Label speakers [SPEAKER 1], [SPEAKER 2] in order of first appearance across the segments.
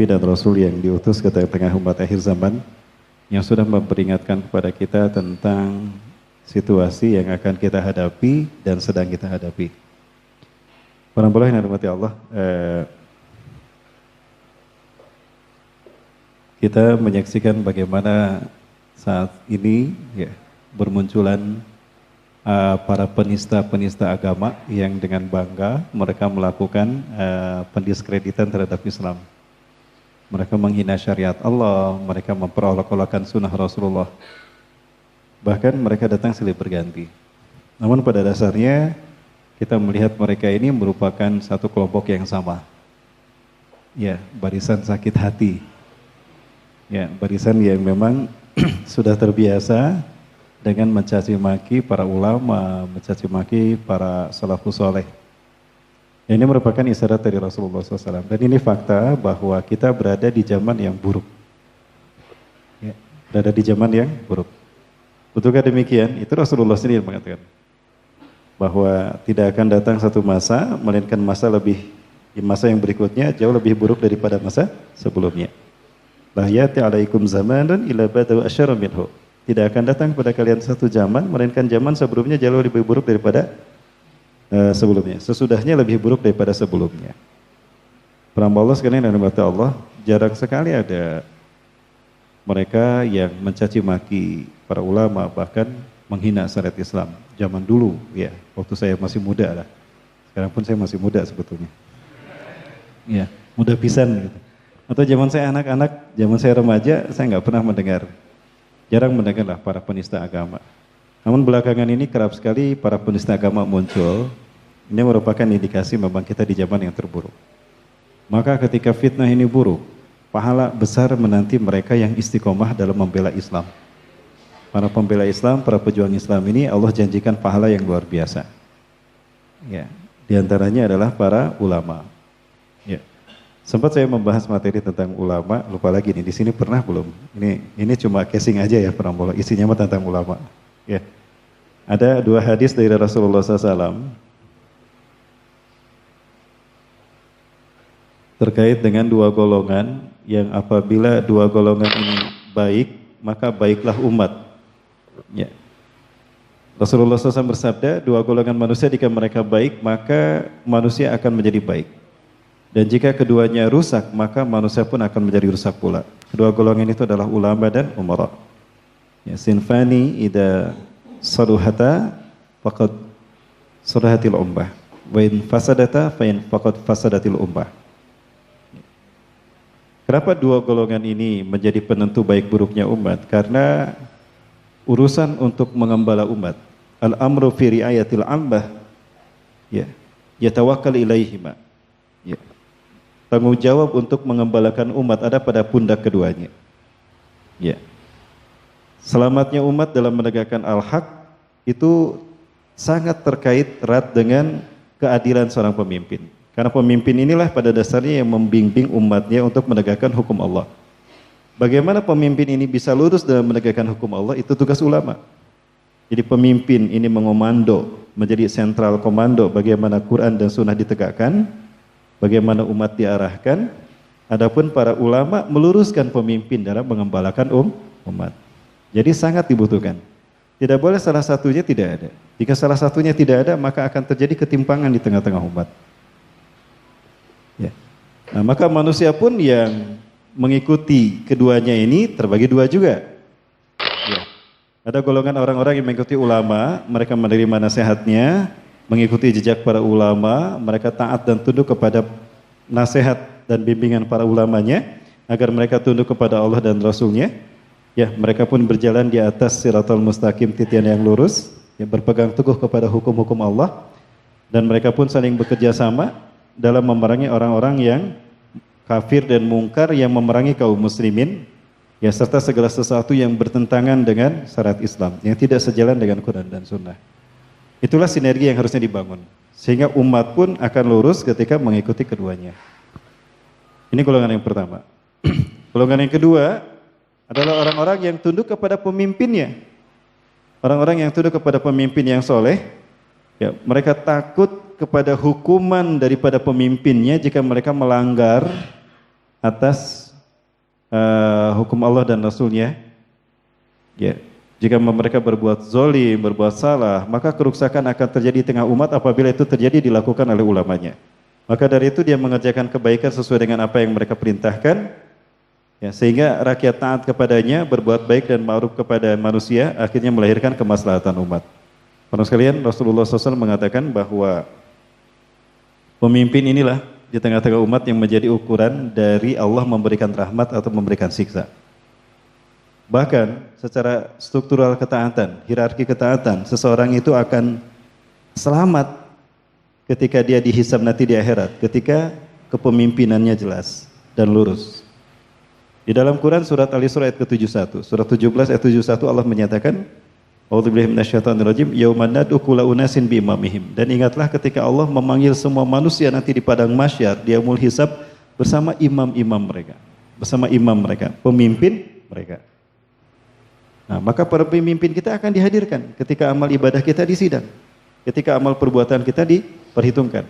[SPEAKER 1] Nabi dan Rasul yang diutus ke tengah-tengah umat akhir zaman yang sudah memperingatkan kepada kita tentang situasi yang akan kita hadapi dan sedang kita hadapi. Para yang dirahmati Allah, eh, kita menyaksikan bagaimana saat ini ya, bermunculan uh, para penista-penista agama yang dengan bangga mereka melakukan uh, pendiskreditan terhadap Islam. Mereka menghina syariat Allah, mereka memperolok-olokkan sunnah Rasulullah. Bahkan mereka datang silih berganti. Namun pada dasarnya kita melihat mereka ini merupakan satu kelompok yang sama. Ya, barisan sakit hati. Ya, barisan yang memang sudah terbiasa dengan mencaci maki para ulama, mencaci maki para salafus soleh. Ini merupakan isyarat dari Rasulullah SAW. Dan ini fakta bahwa kita berada di zaman yang buruk. Ya, berada di zaman yang buruk. Betulkah demikian? Itu Rasulullah sendiri mengatakan. Bahwa tidak akan datang satu masa, melainkan masa lebih, masa yang berikutnya jauh lebih buruk daripada masa sebelumnya. La yati alaikum zamanun ila badu asyara minhu. Tidak akan datang kepada kalian satu zaman, melainkan zaman sebelumnya jauh lebih buruk daripada uh, sebelumnya. Sesudahnya lebih buruk daripada sebelumnya. Peramba Allah sekalian dan Allah, jarang sekali ada mereka yang mencaci maki para ulama bahkan menghina syariat Islam zaman dulu ya. Waktu saya masih muda lah. Sekarang pun saya masih muda sebetulnya. Ya muda pisan gitu. Atau zaman saya anak-anak zaman saya remaja saya nggak pernah mendengar jarang mendengar lah para penista agama namun belakangan ini kerap sekali para penista agama muncul ini merupakan indikasi memang kita di zaman yang terburuk. Maka ketika fitnah ini buruk, pahala besar menanti mereka yang istiqomah dalam membela Islam. Para pembela Islam, para pejuang Islam ini Allah janjikan pahala yang luar biasa. Ya, di antaranya adalah para ulama. Ya. Sempat saya membahas materi tentang ulama, lupa lagi nih, di sini pernah belum? Ini ini cuma casing aja ya pernah isinya mah tentang ulama. Ya. Ada dua hadis dari Rasulullah SAW terkait dengan dua golongan yang apabila dua golongan ini baik, maka baiklah umat. Ya. Rasulullah SAW bersabda, dua golongan manusia jika mereka baik, maka manusia akan menjadi baik. Dan jika keduanya rusak, maka manusia pun akan menjadi rusak pula. Kedua golongan itu adalah ulama dan umara. Ya, sinfani ida saruhata faqad surahatil ummah. Wa in fasadata fa in faqad fasadatil ummah. Kenapa dua golongan ini menjadi penentu baik buruknya umat? Karena urusan untuk mengembala umat. Al-amru fi riayatil ambah. Ya. Yatawakkal ilaihima. Ya. Tanggung jawab untuk mengembalakan umat ada pada pundak keduanya. Ya. Selamatnya umat dalam menegakkan al-haq itu sangat terkait erat dengan keadilan seorang pemimpin. Karena pemimpin inilah pada dasarnya yang membimbing umatnya untuk menegakkan hukum Allah. Bagaimana pemimpin ini bisa lurus dalam menegakkan hukum Allah itu tugas ulama. Jadi pemimpin ini mengomando, menjadi sentral komando bagaimana Quran dan Sunnah ditegakkan, bagaimana umat diarahkan. Adapun para ulama meluruskan pemimpin dalam mengembalakan um, umat. Jadi sangat dibutuhkan. Tidak boleh salah satunya tidak ada. Jika salah satunya tidak ada, maka akan terjadi ketimpangan di tengah-tengah umat. Nah, maka manusia pun yang mengikuti keduanya ini terbagi dua juga. Ya. Ada golongan orang-orang yang mengikuti ulama, mereka menerima nasihatnya, mengikuti jejak para ulama, mereka taat dan tunduk kepada nasihat dan bimbingan para ulamanya, agar mereka tunduk kepada Allah dan Rasulnya. Ya, mereka pun berjalan di atas siratul mustaqim titian yang lurus, yang berpegang teguh kepada hukum-hukum Allah, dan mereka pun saling bekerja sama dalam memerangi orang-orang yang kafir dan mungkar yang memerangi kaum muslimin ya serta segala sesuatu yang bertentangan dengan syarat Islam yang tidak sejalan dengan Quran dan Sunnah. Itulah sinergi yang harusnya dibangun sehingga umat pun akan lurus ketika mengikuti keduanya. Ini golongan yang pertama. golongan yang kedua adalah orang-orang yang tunduk kepada pemimpinnya. Orang-orang yang tunduk kepada pemimpin yang soleh, ya, mereka takut kepada hukuman daripada pemimpinnya jika mereka melanggar atas uh, hukum Allah dan Rasulnya. Ya, jika mereka berbuat zolim, berbuat salah, maka kerusakan akan terjadi di tengah umat apabila itu terjadi dilakukan oleh ulamanya. Maka dari itu dia mengerjakan kebaikan sesuai dengan apa yang mereka perintahkan, ya, sehingga rakyat taat kepadanya, berbuat baik dan ma'ruf kepada manusia, akhirnya melahirkan kemaslahatan umat. Para sekalian, Rasulullah SAW mengatakan bahwa pemimpin inilah di tengah-tengah umat yang menjadi ukuran dari Allah memberikan rahmat atau memberikan siksa. Bahkan secara struktural ketaatan, hierarki ketaatan, seseorang itu akan selamat ketika dia dihisab nanti di akhirat, ketika kepemimpinannya jelas dan lurus. Di dalam Quran surat Al-Isra ayat ke-71, surat 17 ayat 71 Allah menyatakan, A'udzubillahi biimamihim. Dan ingatlah ketika Allah memanggil semua manusia nanti di padang masyar, dia mul hisab bersama imam-imam mereka, bersama imam mereka, pemimpin mereka. Nah, maka para pemimpin kita akan dihadirkan ketika amal ibadah kita disidang, ketika amal perbuatan kita diperhitungkan.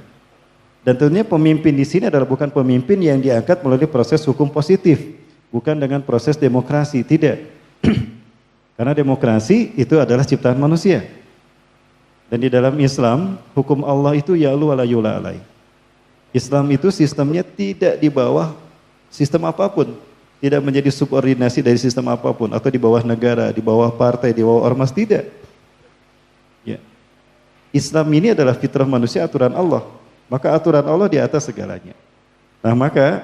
[SPEAKER 1] Dan tentunya pemimpin di sini adalah bukan pemimpin yang diangkat melalui proses hukum positif, bukan dengan proses demokrasi, tidak. Karena demokrasi itu adalah ciptaan manusia. Dan di dalam Islam, hukum Allah itu ya'lu ala yula alai. Islam itu sistemnya tidak di bawah sistem apa pun tidak menjadi subordinasi dari sistem apa pun atau di bawah negara, di bawah partai, di bawah ormas tidak. Ya. Islam ini adalah fitrah manusia aturan Allah. Maka aturan Allah di atas segalanya. Nah, maka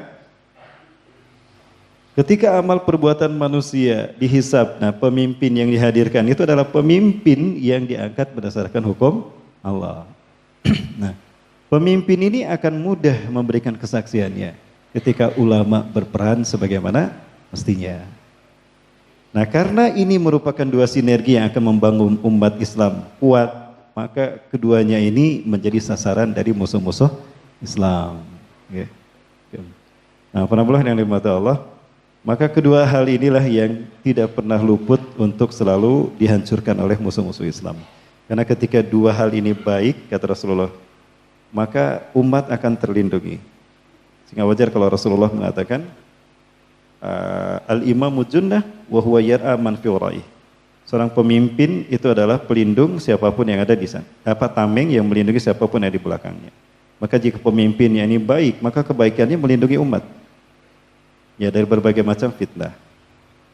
[SPEAKER 1] ketika amal perbuatan manusia dihisap, nah pemimpin yang dihadirkan itu adalah pemimpin yang diangkat berdasarkan hukum Allah. nah, pemimpin ini akan mudah memberikan kesaksiannya ketika ulama berperan sebagaimana mestinya. Nah, karena ini merupakan dua sinergi yang akan membangun umat Islam kuat, maka keduanya ini menjadi sasaran dari musuh-musuh Islam. Nah, penampilan yang dimata Allah, maka kedua hal inilah yang tidak pernah luput untuk selalu dihancurkan oleh musuh-musuh Islam. Karena ketika dua hal ini baik, kata Rasulullah, maka umat akan terlindungi. Sehingga wajar kalau Rasulullah mengatakan uh, al-imamu junnah wa huwa yar'a man fi Seorang pemimpin itu adalah pelindung siapa pun yang ada di sana. Apa tameng yang melindungi siapa pun yang di belakangnya. Maka jika pemimpinnya ini baik, maka kebaikannya melindungi umat. Ya dari berbagai macam fitnah.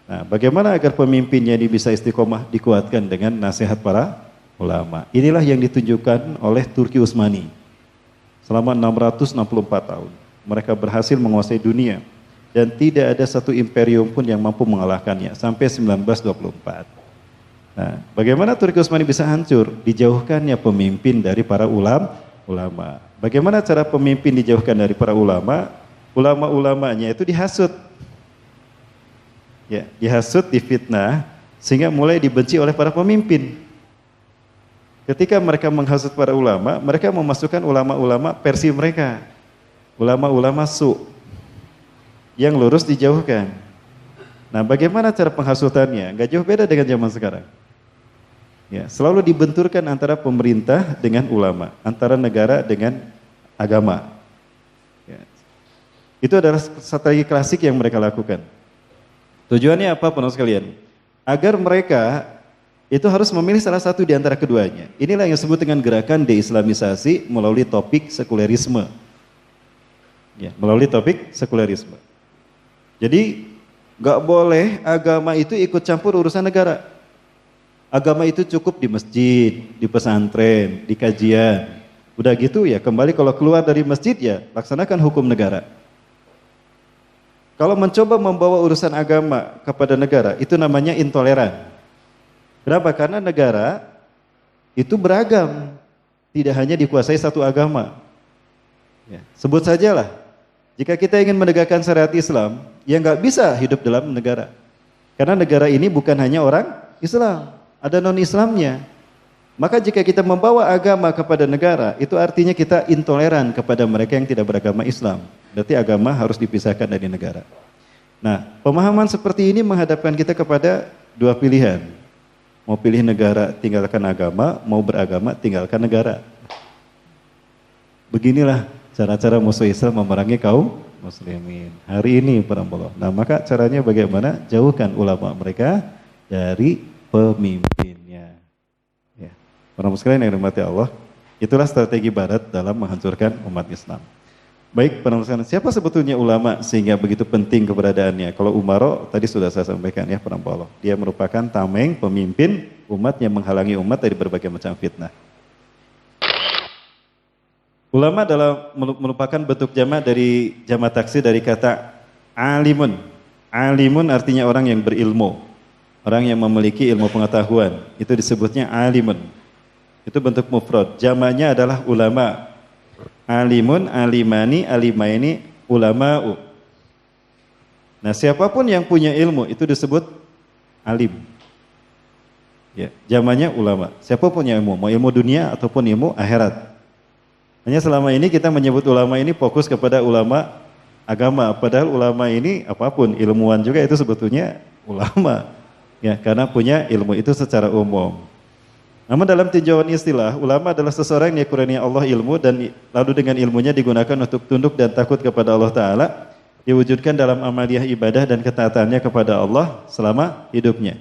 [SPEAKER 1] Nah, bagaimana agar pemimpinnya ini bisa istiqomah dikuatkan dengan nasihat para ulama. Inilah yang ditunjukkan oleh Turki Utsmani selama 664 tahun mereka berhasil menguasai dunia dan tidak ada satu imperium pun yang mampu mengalahkannya sampai 1924. Nah, bagaimana Turki Utsmani bisa hancur? Dijauhkannya pemimpin dari para ulam, ulama. Bagaimana cara pemimpin dijauhkan dari para ulama? Ulama-ulamanya itu dihasut. Ya, dihasut, difitnah sehingga mulai dibenci oleh para pemimpin. Ketika mereka menghasut para ulama, mereka memasukkan ulama-ulama versi mereka ulama-ulama su yang lurus dijauhkan. Nah, bagaimana cara penghasutannya? Gak jauh beda dengan zaman sekarang. Ya, selalu dibenturkan antara pemerintah dengan ulama, antara negara dengan agama. Itu adalah strategi klasik yang mereka lakukan. Tujuannya apa, penuh sekalian? Agar mereka itu harus memilih salah satu di antara keduanya. Inilah yang disebut dengan gerakan deislamisasi melalui topik sekulerisme ya, melalui topik sekulerisme. Jadi nggak boleh agama itu ikut campur urusan negara. Agama itu cukup di masjid, di pesantren, di kajian. Udah gitu ya kembali kalau keluar dari masjid ya laksanakan hukum negara. Kalau mencoba membawa urusan agama kepada negara itu namanya intoleran. Kenapa? Karena negara itu beragam, tidak hanya dikuasai satu agama. Ya, sebut sajalah jika kita ingin menegakkan syariat Islam, ya nggak bisa hidup dalam negara. Karena negara ini bukan hanya orang Islam, ada non-Islamnya. Maka jika kita membawa agama kepada negara, itu artinya kita intoleran kepada mereka yang tidak beragama Islam. Berarti agama harus dipisahkan dari negara. Nah, pemahaman seperti ini menghadapkan kita kepada dua pilihan. Mau pilih negara, tinggalkan agama, mau beragama, tinggalkan negara. Beginilah cara-cara musuh Islam memerangi kaum muslimin. Hari ini para Nah, maka caranya bagaimana? Jauhkan ulama mereka dari pemimpinnya. Para muslimin yang dirahmati Allah, itulah strategi barat dalam menghancurkan umat Islam. Baik, penonton siapa sebetulnya ulama sehingga begitu penting keberadaannya? Kalau Umaro tadi sudah saya sampaikan ya penampilan. Dia merupakan tameng pemimpin umat yang menghalangi umat dari berbagai macam fitnah. Ulama adalah merupakan bentuk jama dari jama taksi dari kata alimun. Alimun artinya orang yang berilmu. Orang yang memiliki ilmu pengetahuan. Itu disebutnya alimun. Itu bentuk mufrad. Jamanya adalah ulama alimun, alimani, alimaini, ulama'u. Nah, siapa pun yang punya ilmu itu disebut alim. Ya, zamannya ulama. Siapa pun yang ilmu, mau ilmu dunia ataupun ilmu akhirat. Hanya selama ini kita menyebut ulama ini fokus kepada ulama agama, padahal ulama ini apa pun ilmuwan juga itu sebetulnya ulama. Ya, karena punya ilmu itu secara umum. Namun dalam tinjauan istilah, ulama adalah seseorang yang kurnia Allah ilmu dan lalu dengan ilmunya digunakan untuk tunduk dan takut kepada Allah Ta'ala, diwujudkan dalam amaliyah ibadah dan ketaatannya kepada Allah selama hidupnya.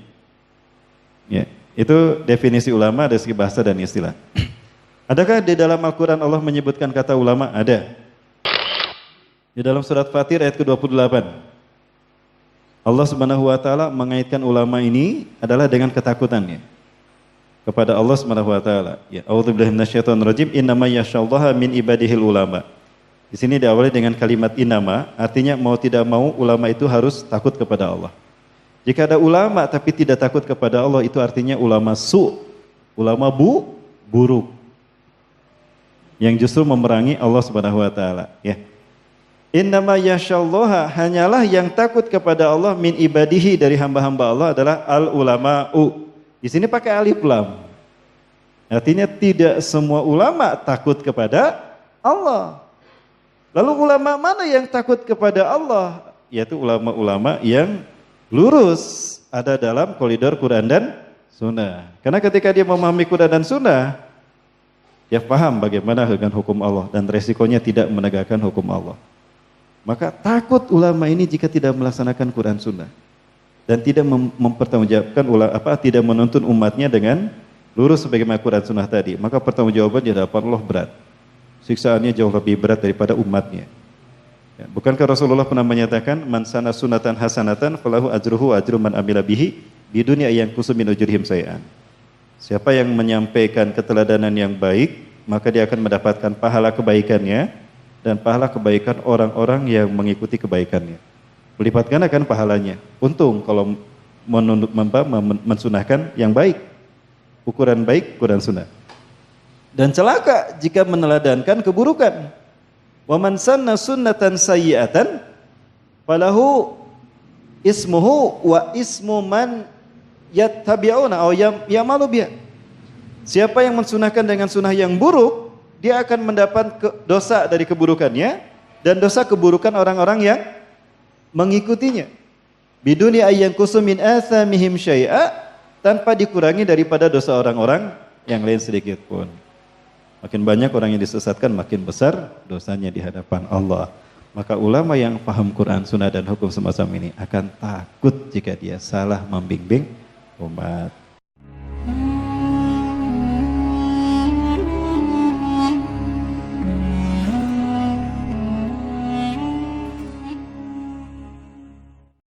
[SPEAKER 1] Ya, itu definisi ulama dari segi bahasa dan istilah. Adakah di dalam Al-Quran Allah menyebutkan kata ulama? Ada. Di dalam surat Fatir ayat ke-28. Allah Subhanahu wa taala mengaitkan ulama ini adalah dengan ketakutannya kepada Allah Subhanahu wa taala. Ya, auzubillahi minasyaitonir rajim. Innama yashallaha min ibadihil ulama. Di sini diawali dengan kalimat inama, artinya mau tidak mau ulama itu harus takut kepada Allah. Jika ada ulama tapi tidak takut kepada Allah itu artinya ulama su, ulama bu, buruk. Yang justru memerangi Allah Subhanahu wa taala, ya. Innama yashallaha hanyalah yang takut kepada Allah min ibadihi dari hamba-hamba Allah adalah al ulama'u di sini pakai alif lam. Artinya tidak semua ulama takut kepada Allah. Lalu ulama mana yang takut kepada Allah? Yaitu ulama-ulama yang lurus ada dalam koridor Quran dan Sunnah. Karena ketika dia memahami Quran dan Sunnah, dia paham bagaimana dengan hukum Allah dan resikonya tidak menegakkan hukum Allah. Maka takut ulama ini jika tidak melaksanakan Quran Sunnah dan tidak mem mempertanggungjawabkan apa tidak menuntun umatnya dengan lurus sebagaimana Quran Sunnah tadi, maka pertanggungjawaban hadapan Allah berat. Siksaannya jauh lebih berat daripada umatnya. Ya, bukankah Rasulullah pernah menyatakan man sana sunatan hasanatan falahu ajruhu ajru man amila bihi di dunia yang kusumin ujurhim sayan. Siapa yang menyampaikan keteladanan yang baik, maka dia akan mendapatkan pahala kebaikannya dan pahala kebaikan orang-orang yang mengikuti kebaikannya melipat gandakan pahalanya. Untung kalau menunduk mensunahkan yang baik. Ukuran baik, ukuran sunnah. Dan celaka jika meneladankan keburukan. Wa man sanna sunnatan sayyi'atan falahu ismuhu wa ismu man yattabi'una aw yamalu biha. Siapa yang mensunahkan dengan sunnah yang buruk, dia akan mendapat dosa dari keburukannya dan dosa keburukan orang-orang yang mengikutinya. Biduni ayyan kusumin athamihim syai'a tanpa dikurangi daripada dosa orang-orang yang lain sedikit pun. Makin banyak orang yang disesatkan, makin besar dosanya di hadapan Allah. Maka ulama yang paham Quran, Sunnah dan hukum semacam ini akan takut jika dia salah membimbing umat.